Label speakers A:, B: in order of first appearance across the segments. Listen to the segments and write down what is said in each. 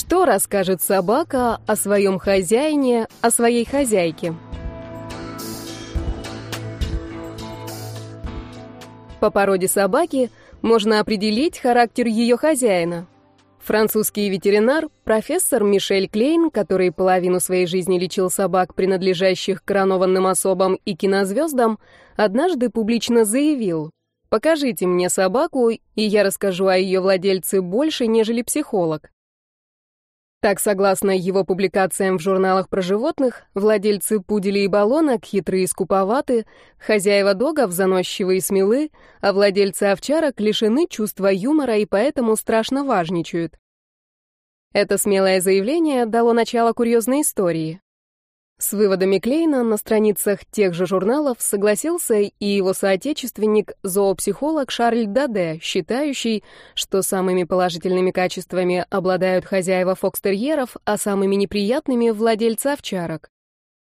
A: Что расскажет собака о своем хозяине, о своей хозяйке? По породе собаки можно определить характер ее хозяина. Французский ветеринар, профессор Мишель Клейн, который половину своей жизни лечил собак, принадлежащих коронованным особам и кинозвездам, однажды публично заявил, «Покажите мне собаку, и я расскажу о ее владельце больше, нежели психолог». Так, согласно его публикациям в журналах про животных, владельцы пуделей и баллонок хитрые и скуповаты, хозяева догов заносчивые и смелы, а владельцы овчарок лишены чувства юмора и поэтому страшно важничают. Это смелое заявление дало начало курьезной истории. С выводами Клейна на страницах тех же журналов согласился и его соотечественник, зоопсихолог Шарль Даде, считающий, что самыми положительными качествами обладают хозяева фокстерьеров, а самыми неприятными — владельцы овчарок.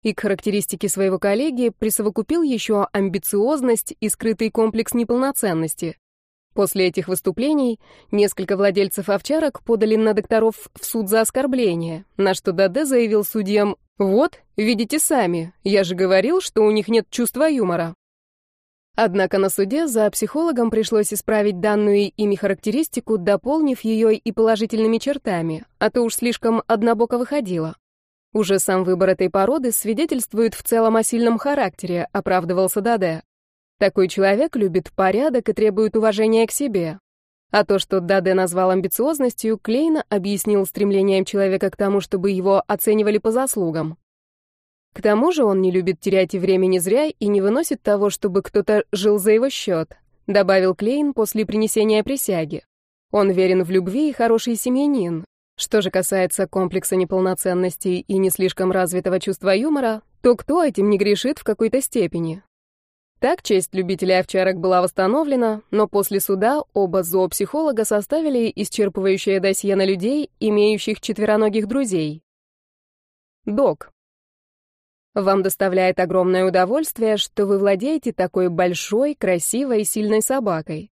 A: И к характеристике своего коллеги присовокупил еще амбициозность и скрытый комплекс неполноценности. После этих выступлений несколько владельцев овчарок подали на докторов в суд за оскорбление, на что Даде заявил судьям «Вот, видите сами, я же говорил, что у них нет чувства юмора». Однако на суде за психологом пришлось исправить данную ими характеристику, дополнив ее и положительными чертами, а то уж слишком однобоко выходило. Уже сам выбор этой породы свидетельствует в целом о сильном характере, оправдывался Даде. Такой человек любит порядок и требует уважения к себе. А то, что Даде назвал амбициозностью, Клейна объяснил стремлением человека к тому, чтобы его оценивали по заслугам. К тому же он не любит терять и времени зря и не выносит того, чтобы кто-то жил за его счет, добавил Клейн после принесения присяги. Он верен в любви и хороший семьянин. Что же касается комплекса неполноценности и не слишком развитого чувства юмора, то кто этим не грешит в какой-то степени? Так честь любителей овчарок была восстановлена, но после суда оба зоопсихолога составили исчерпывающее досье на людей, имеющих четвероногих друзей. Док. Вам доставляет огромное удовольствие, что вы владеете такой большой, красивой и сильной собакой.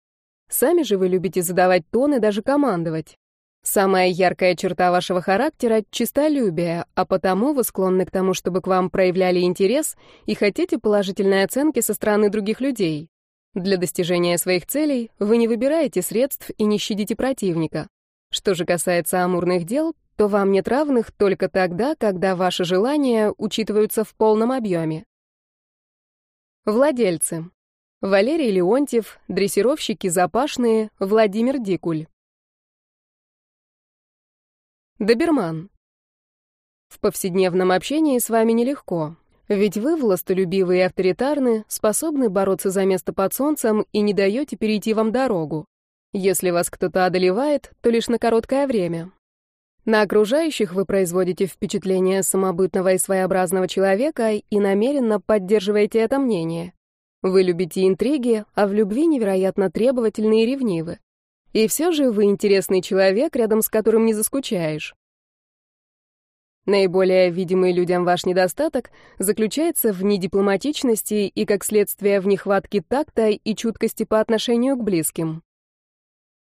A: Сами же вы любите задавать тон и даже командовать. Самая яркая черта вашего характера — чистолюбие, а потому вы склонны к тому, чтобы к вам проявляли интерес и хотите положительной оценки со стороны других людей. Для достижения своих целей вы не выбираете средств и не щадите противника. Что же касается амурных дел, то вам нет равных только тогда, когда ваши желания учитываются в полном объеме. Владельцы. Валерий Леонтьев, дрессировщики запашные, Владимир Дикуль. Доберман. В повседневном общении с вами нелегко, ведь вы властолюбивые и авторитарны, способны бороться за место под солнцем и не даете перейти вам дорогу. Если вас кто-то одолевает, то лишь на короткое время. На окружающих вы производите впечатление самобытного и своеобразного человека и намеренно поддерживаете это мнение. Вы любите интриги, а в любви невероятно требовательны и ревнивы. И все же вы интересный человек, рядом с которым не заскучаешь. Наиболее видимый людям ваш недостаток заключается в недипломатичности и, как следствие, в нехватке такта и чуткости по отношению к близким.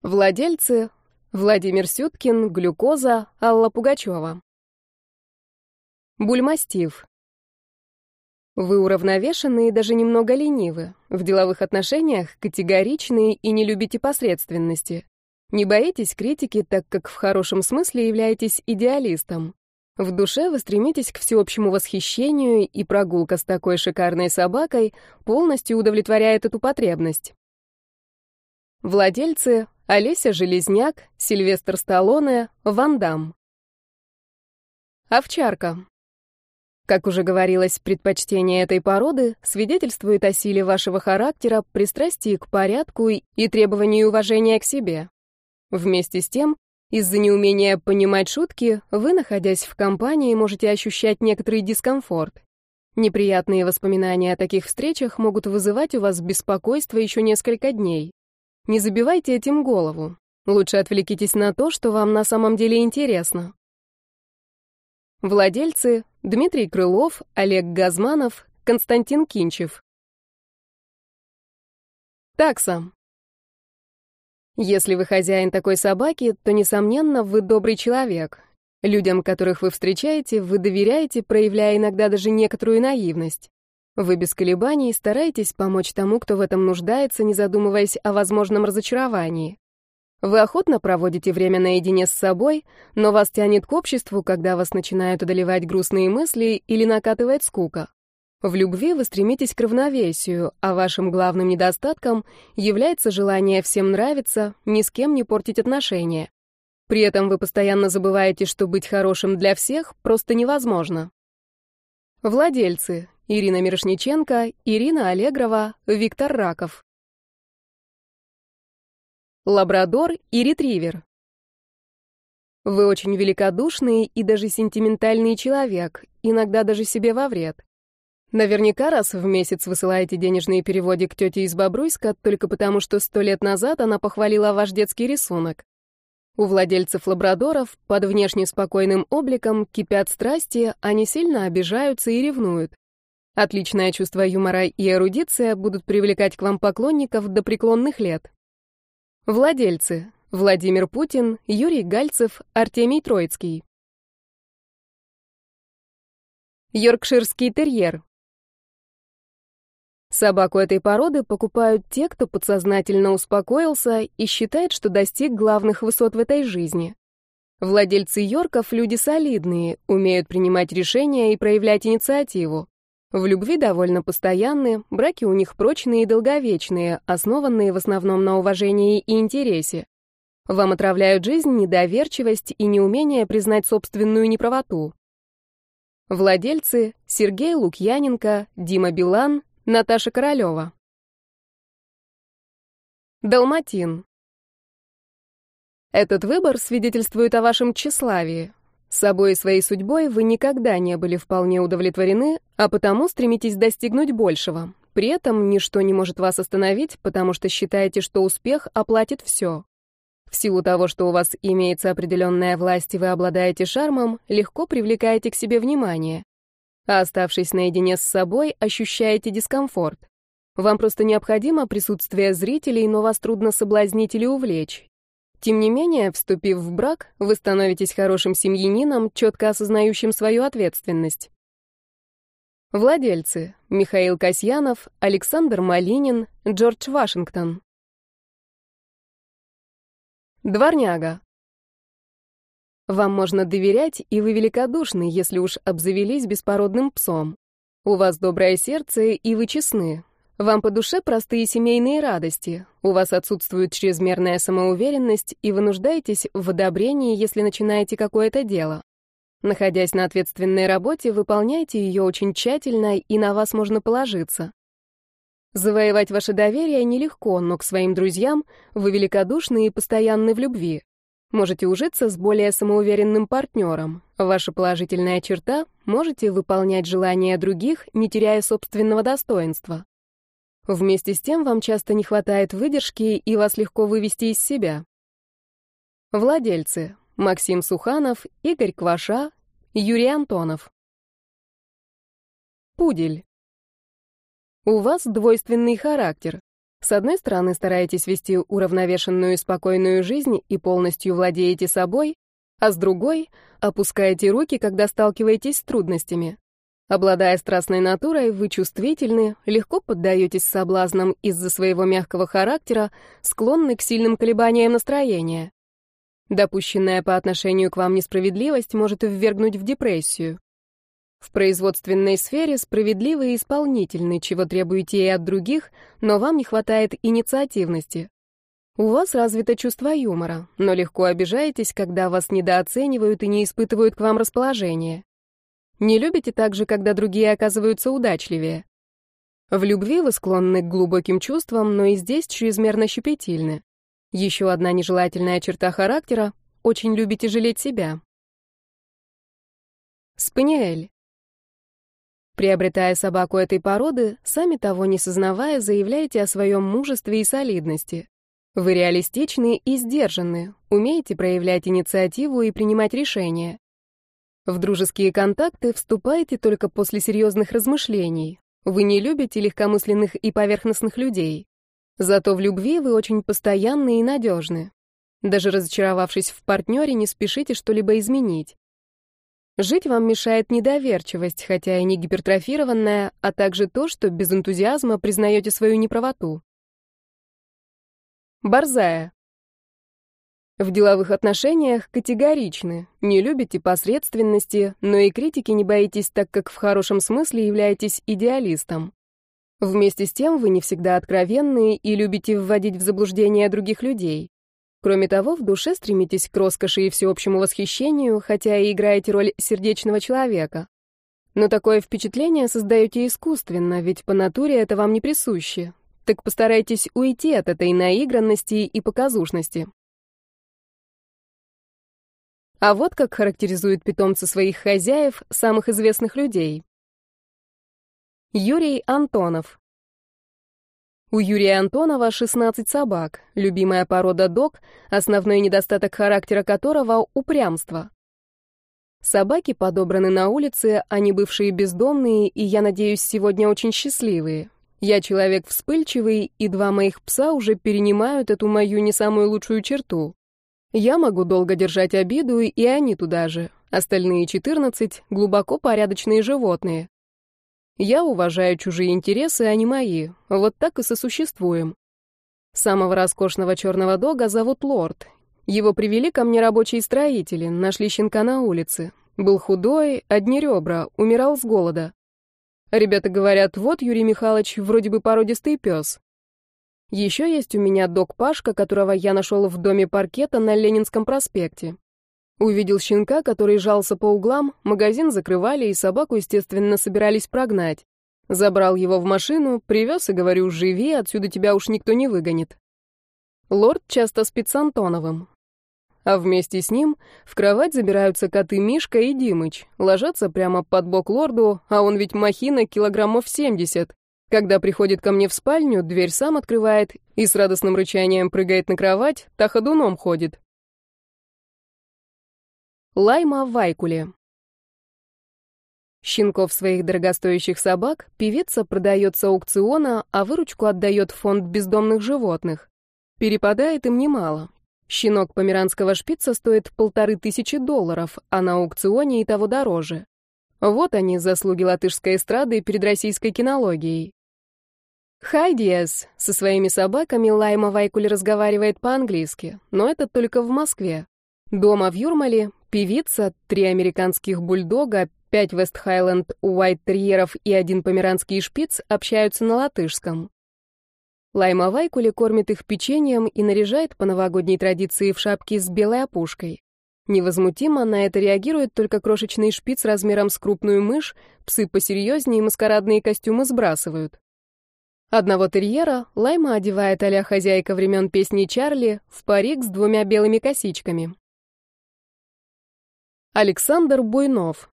A: Владельцы — Владимир Сюткин, Глюкоза, Алла Пугачева. Бульмастив. Вы уравновешены и даже немного ленивы. В деловых отношениях категоричны и не любите посредственности. Не боитесь критики, так как в хорошем смысле являетесь идеалистом. В душе вы стремитесь к всеобщему восхищению, и прогулка с такой шикарной собакой полностью удовлетворяет эту потребность. Владельцы — Олеся Железняк, Сильвестр Сталлоне, Ван Дам. Овчарка. Как уже говорилось, предпочтение этой породы свидетельствует о силе вашего характера, пристрастии к порядку и требованию уважения к себе. Вместе с тем, из-за неумения понимать шутки, вы, находясь в компании, можете ощущать некоторый дискомфорт. Неприятные воспоминания о таких встречах могут вызывать у вас беспокойство еще несколько дней. Не забивайте этим голову. Лучше отвлекитесь на то, что вам на самом деле интересно. Владельцы Дмитрий Крылов, Олег Газманов, Константин Кинчев. Такса. Если вы хозяин такой собаки, то, несомненно, вы добрый человек. Людям, которых вы встречаете, вы доверяете, проявляя иногда даже некоторую наивность. Вы без колебаний стараетесь помочь тому, кто в этом нуждается, не задумываясь о возможном разочаровании. Вы охотно проводите время наедине с собой, но вас тянет к обществу, когда вас начинают одолевать грустные мысли или накатывает скука. В любви вы стремитесь к равновесию, а вашим главным недостатком является желание всем нравиться, ни с кем не портить отношения. При этом вы постоянно забываете, что быть хорошим для всех просто невозможно. Владельцы. Ирина Мирошниченко, Ирина Аллегрова, Виктор Раков. Лабрадор и ретривер. Вы очень великодушный и даже сентиментальный человек, иногда даже себе во вред. Наверняка раз в месяц высылаете денежные переводы к тете из Бобруйска только потому, что сто лет назад она похвалила ваш детский рисунок. У владельцев лабрадоров под внешне спокойным обликом кипят страсти, они сильно обижаются и ревнуют. Отличное чувство юмора и эрудиция будут привлекать к вам поклонников до преклонных лет. Владельцы. Владимир Путин, Юрий Гальцев, Артемий Троицкий. Йоркширский терьер. Собаку этой породы покупают те, кто подсознательно успокоился и считает, что достиг главных высот в этой жизни. Владельцы Йорков — люди солидные, умеют принимать решения и проявлять инициативу. В любви довольно постоянны, браки у них прочные и долговечные, основанные в основном на уважении и интересе. Вам отравляют жизнь недоверчивость и неумение признать собственную неправоту. Владельцы — Сергей Лукьяненко, Дима Билан, Наташа Королева. Далматин. Этот выбор свидетельствует о вашем тщеславии. Собой и своей судьбой вы никогда не были вполне удовлетворены, а потому стремитесь достигнуть большего. При этом ничто не может вас остановить, потому что считаете, что успех оплатит все. В силу того, что у вас имеется определенная власть и вы обладаете шармом, легко привлекаете к себе внимание. А оставшись наедине с собой, ощущаете дискомфорт. Вам просто необходимо присутствие зрителей, но вас трудно соблазнить или увлечь. Тем не менее, вступив в брак, вы становитесь хорошим семьянином, четко осознающим свою ответственность. Владельцы. Михаил Касьянов, Александр Малинин, Джордж Вашингтон. Дворняга. Вам можно доверять, и вы великодушны, если уж обзавелись беспородным псом. У вас доброе сердце, и вы честны. Вам по душе простые семейные радости. У вас отсутствует чрезмерная самоуверенность, и вы нуждаетесь в одобрении, если начинаете какое-то дело. Находясь на ответственной работе, выполняйте ее очень тщательно, и на вас можно положиться. Завоевать ваше доверие нелегко, но к своим друзьям вы великодушны и постоянны в любви. Можете ужиться с более самоуверенным партнером. Ваша положительная черта — можете выполнять желания других, не теряя собственного достоинства. Вместе с тем вам часто не хватает выдержки и вас легко вывести из себя. Владельцы. Максим Суханов, Игорь Кваша, Юрий Антонов. Пудель. У вас двойственный характер. С одной стороны, стараетесь вести уравновешенную и спокойную жизнь и полностью владеете собой, а с другой — опускаете руки, когда сталкиваетесь с трудностями. Обладая страстной натурой, вы чувствительны, легко поддаетесь соблазнам из-за своего мягкого характера, склонны к сильным колебаниям настроения. Допущенная по отношению к вам несправедливость может ввергнуть в депрессию. В производственной сфере справедливы и исполнительны, чего требуете и от других, но вам не хватает инициативности. У вас развито чувство юмора, но легко обижаетесь, когда вас недооценивают и не испытывают к вам расположения. Не любите также, когда другие оказываются удачливее. В любви вы склонны к глубоким чувствам, но и здесь чрезмерно щепетильны. Еще одна нежелательная черта характера — очень любите жалеть себя. Спаниэль. Приобретая собаку этой породы, сами того не сознавая, заявляете о своем мужестве и солидности. Вы реалистичны и сдержанны, умеете проявлять инициативу и принимать решения. В дружеские контакты вступаете только после серьезных размышлений. Вы не любите легкомысленных и поверхностных людей. Зато в любви вы очень постоянны и надежны. Даже разочаровавшись в партнере, не спешите что-либо изменить. Жить вам мешает недоверчивость, хотя и не гипертрофированная, а также то, что без энтузиазма признаете свою неправоту. Борзая. В деловых отношениях категоричны, не любите посредственности, но и критики не боитесь, так как в хорошем смысле являетесь идеалистом. Вместе с тем вы не всегда откровенны и любите вводить в заблуждение других людей. Кроме того, в душе стремитесь к роскоши и всеобщему восхищению, хотя и играете роль сердечного человека. Но такое впечатление создаете искусственно, ведь по натуре это вам не присуще. Так постарайтесь уйти от этой наигранности и показушности. А вот как характеризуют питомцы своих хозяев самых известных людей. Юрий Антонов у Юрия Антонова 16 собак, любимая порода дог, основной недостаток характера которого — упрямство. Собаки подобраны на улице, они бывшие бездомные, и, я надеюсь, сегодня очень счастливые. Я человек вспыльчивый, и два моих пса уже перенимают эту мою не самую лучшую черту. Я могу долго держать обиду, и они туда же. Остальные 14 — глубоко порядочные животные. Я уважаю чужие интересы, а не мои. Вот так и сосуществуем. Самого роскошного черного дога зовут Лорд. Его привели ко мне рабочие строители, нашли щенка на улице. Был худой, одни ребра, умирал с голода. Ребята говорят, вот Юрий Михайлович вроде бы породистый пес. Еще есть у меня дог Пашка, которого я нашел в доме паркета на Ленинском проспекте. Увидел щенка, который жался по углам, магазин закрывали, и собаку, естественно, собирались прогнать. Забрал его в машину, привез и говорю, живи, отсюда тебя уж никто не выгонит. Лорд часто спит с Антоновым. А вместе с ним в кровать забираются коты Мишка и Димыч, ложатся прямо под бок лорду, а он ведь махина килограммов 70. Когда приходит ко мне в спальню, дверь сам открывает и с радостным рычанием прыгает на кровать, та ходуном ходит. Лайма Вайкуле. Щенков своих дорогостоящих собак певица продает с аукциона, а выручку отдает в фонд бездомных животных. Перепадает им немало. Щенок померанского шпица стоит полторы тысячи долларов, а на аукционе и того дороже. Вот они, заслуги латышской эстрады перед российской кинологией. Хайдиес со своими собаками Лайма Вайкуле разговаривает по-английски, но это только в Москве. Дома в Юрмале Певица, три американских бульдога, пять вест-хайленд уайт-терьеров и один померанский шпиц общаются на латышском. Лайма Вайкули кормит их печеньем и наряжает по новогодней традиции в шапки с белой опушкой. Невозмутимо на это реагирует только крошечный шпиц размером с крупную мышь, псы посерьезнее маскарадные костюмы сбрасывают. Одного терьера Лайма одевает а хозяйка времен песни Чарли в парик с двумя белыми косичками. Александр Буйнов.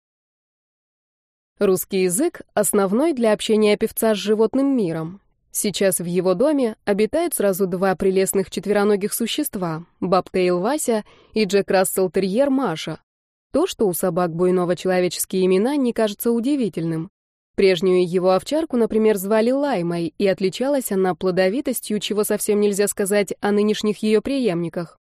A: Русский язык — основной для общения певца с животным миром. Сейчас в его доме обитают сразу два прелестных четвероногих существа — Бабтейл Вася и Джек Рассел Терьер Маша. То, что у собак Буйнова человеческие имена, не кажется удивительным. Прежнюю его овчарку, например, звали Лаймой, и отличалась она плодовитостью, чего совсем нельзя сказать о нынешних ее преемниках.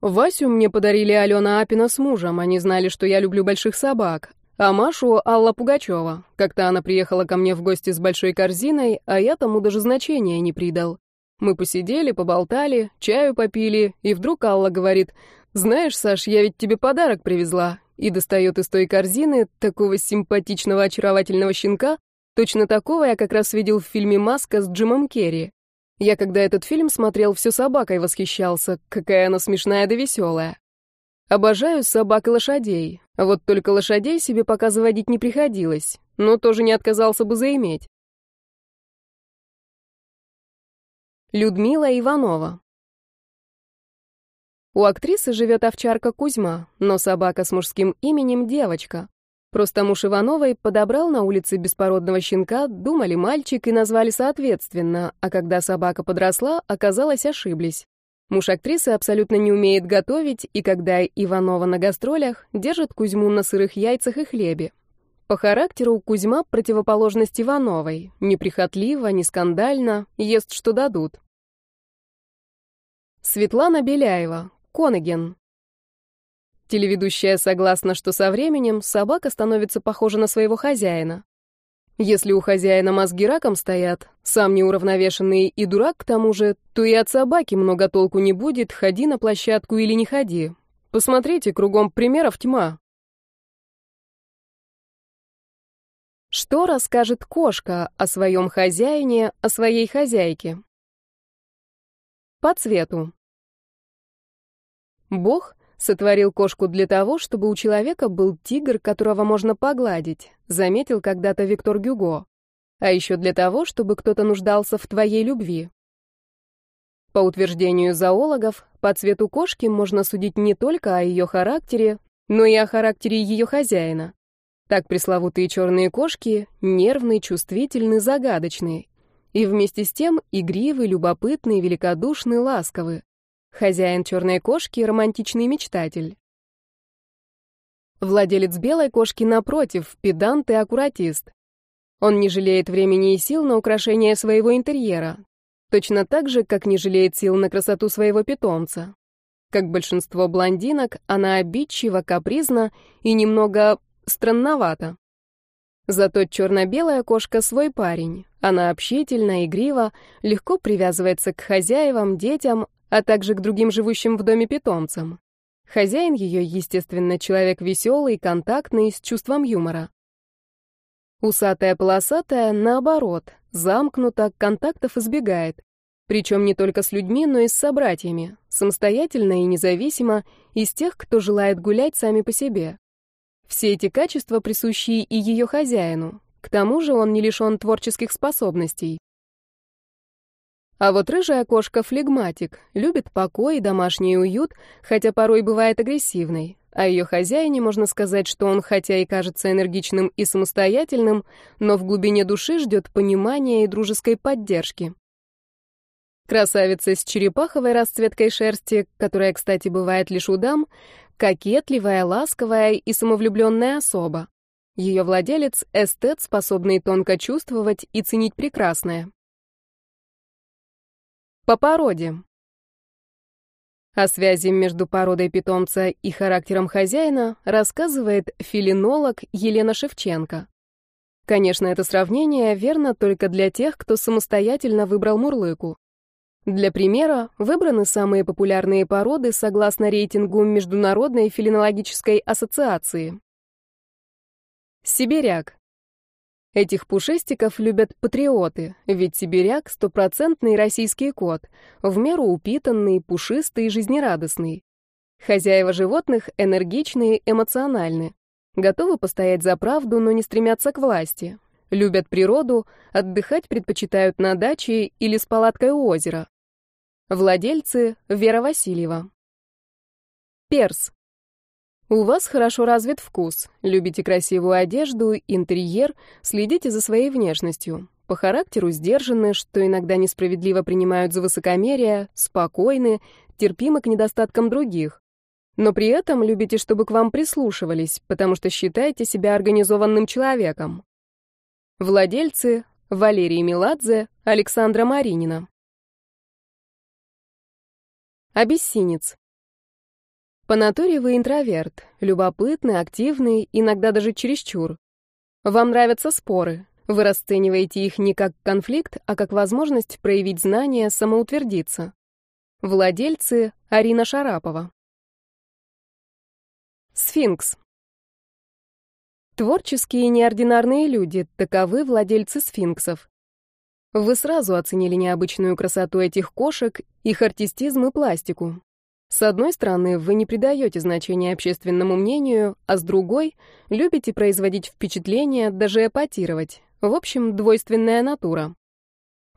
A: Васю мне подарили Алена Апина с мужем, они знали, что я люблю больших собак. А Машу — Алла Пугачева. Как-то она приехала ко мне в гости с большой корзиной, а я тому даже значения не придал. Мы посидели, поболтали, чаю попили, и вдруг Алла говорит, «Знаешь, Саш, я ведь тебе подарок привезла». И достает из той корзины такого симпатичного очаровательного щенка, точно такого я как раз видел в фильме «Маска» с Джимом Керри. Я, когда этот фильм смотрел, все собакой восхищался, какая она смешная да веселая. Обожаю собак и лошадей. Вот только лошадей себе пока заводить не приходилось, но тоже не отказался бы заиметь. Людмила Иванова У актрисы живет овчарка Кузьма, но собака с мужским именем девочка. Просто муж Ивановой подобрал на улице беспородного щенка, думали мальчик и назвали соответственно, а когда собака подросла, оказалось ошиблись. Муж актрисы абсолютно не умеет готовить, и когда Иванова на гастролях, держит Кузьму на сырых яйцах и хлебе. По характеру Кузьма противоположность Ивановой, неприхотлива, не скандально, ест что дадут. Светлана Беляева, Конеген, Телеведущая согласна, что со временем собака становится похожа на своего хозяина. Если у хозяина мозги раком стоят, сам неуравновешенный и дурак к тому же, то и от собаки много толку не будет, ходи на площадку или не ходи. Посмотрите, кругом примеров тьма. Что расскажет кошка о своем хозяине, о своей хозяйке? По цвету. Бог Сотворил кошку для того, чтобы у человека был тигр, которого можно погладить, заметил когда-то Виктор Гюго. А еще для того, чтобы кто-то нуждался в твоей любви. По утверждению зоологов, по цвету кошки можно судить не только о ее характере, но и о характере ее хозяина. Так пресловутые черные кошки нервные, чувствительны, загадочные. И вместе с тем игривы, любопытные, великодушны, ласковы. Хозяин черной кошки — романтичный мечтатель. Владелец белой кошки, напротив, педант и аккуратист. Он не жалеет времени и сил на украшение своего интерьера, точно так же, как не жалеет сил на красоту своего питомца. Как большинство блондинок, она обидчива, капризна и немного странновата. Зато черно-белая кошка свой парень. Она общительна, игрива, легко привязывается к хозяевам, детям, а также к другим живущим в доме питомцам. Хозяин ее, естественно, человек веселый, контактный, с чувством юмора. Усатая полосатая, наоборот, замкнута, контактов избегает. Причем не только с людьми, но и с собратьями, самостоятельно и независимо, из тех, кто желает гулять сами по себе. Все эти качества присущи и ее хозяину. К тому же он не лишен творческих способностей. А вот рыжая кошка флегматик, любит покой и домашний уют, хотя порой бывает агрессивной. А ее хозяине можно сказать, что он хотя и кажется энергичным и самостоятельным, но в глубине души ждет понимания и дружеской поддержки. Красавица с черепаховой расцветкой шерсти, которая, кстати, бывает лишь у дам, кокетливая, ласковая и самовлюбленная особа. Ее владелец — эстет, способный тонко чувствовать и ценить прекрасное. По породе. О связи между породой питомца и характером хозяина рассказывает филинолог Елена Шевченко. Конечно, это сравнение верно только для тех, кто самостоятельно выбрал мурлыку. Для примера, выбраны самые популярные породы согласно рейтингу Международной филинологической ассоциации. Сибиряк Этих пушистиков любят патриоты, ведь сибиряк — стопроцентный российский кот, в меру упитанный, пушистый и жизнерадостный. Хозяева животных энергичные, эмоциональны. Готовы постоять за правду, но не стремятся к власти. Любят природу, отдыхать предпочитают на даче или с палаткой у озера. Владельцы — Вера Васильева. Перс. У вас хорошо развит вкус, любите красивую одежду, интерьер, следите за своей внешностью. По характеру сдержаны, что иногда несправедливо принимают за высокомерие, спокойны, терпимы к недостаткам других. Но при этом любите, чтобы к вам прислушивались, потому что считаете себя организованным человеком. Владельцы Валерий Меладзе, Александра Маринина. Обессинец. По натуре вы интроверт, любопытный, активный, иногда даже чересчур. Вам нравятся споры. Вы расцениваете их не как конфликт, а как возможность проявить знания, самоутвердиться. Владельцы Арина Шарапова. Сфинкс. Творческие и неординарные люди, таковы владельцы сфинксов. Вы сразу оценили необычную красоту этих кошек, их артистизм и пластику. С одной стороны, вы не придаете значения общественному мнению, а с другой — любите производить впечатление, даже эпатировать. В общем, двойственная натура.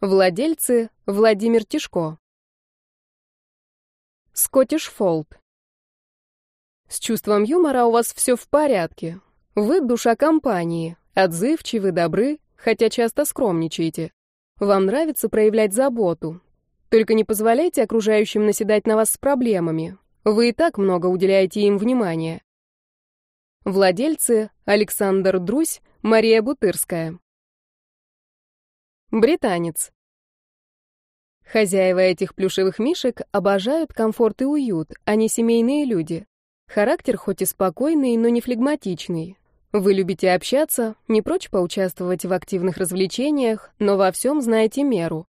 A: Владельцы — Владимир Тишко. Скоттиш Фолд. С чувством юмора у вас все в порядке. Вы душа компании, отзывчивы, добры, хотя часто скромничаете. Вам нравится проявлять заботу, только не позволяйте окружающим наседать на вас с проблемами. Вы и так много уделяете им внимания. Владельцы Александр Друсь, Мария Бутырская. Британец. Хозяева этих плюшевых мишек обожают комфорт и уют, они семейные люди. Характер хоть и спокойный, но не флегматичный. Вы любите общаться, не прочь поучаствовать в активных развлечениях, но во всем знаете меру.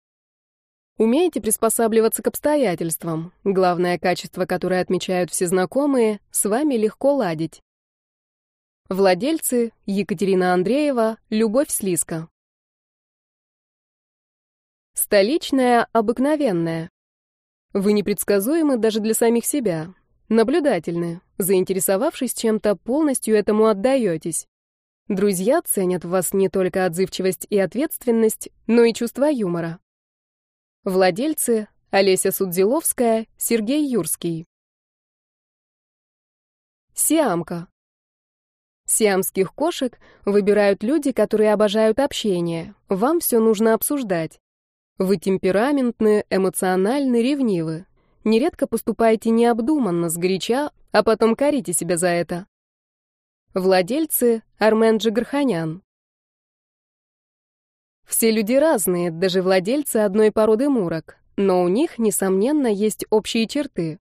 A: Умеете приспосабливаться к обстоятельствам. Главное качество, которое отмечают все знакомые, с вами легко ладить. Владельцы Екатерина Андреева, Любовь Слизка. Столичная, обыкновенная. Вы непредсказуемы даже для самих себя. Наблюдательны. Заинтересовавшись чем-то, полностью этому отдаетесь. Друзья ценят в вас не только отзывчивость и ответственность, но и чувство юмора. Владельцы Олеся Судзиловская, Сергей Юрский. Сиамка. Сиамских кошек выбирают люди, которые обожают общение. Вам все нужно обсуждать. Вы темпераментны, эмоциональны, ревнивы. Нередко поступаете необдуманно, сгоряча, а потом корите себя за это. Владельцы Армен Джигарханян. Все люди разные, даже владельцы одной породы мурок, но у них, несомненно, есть общие черты.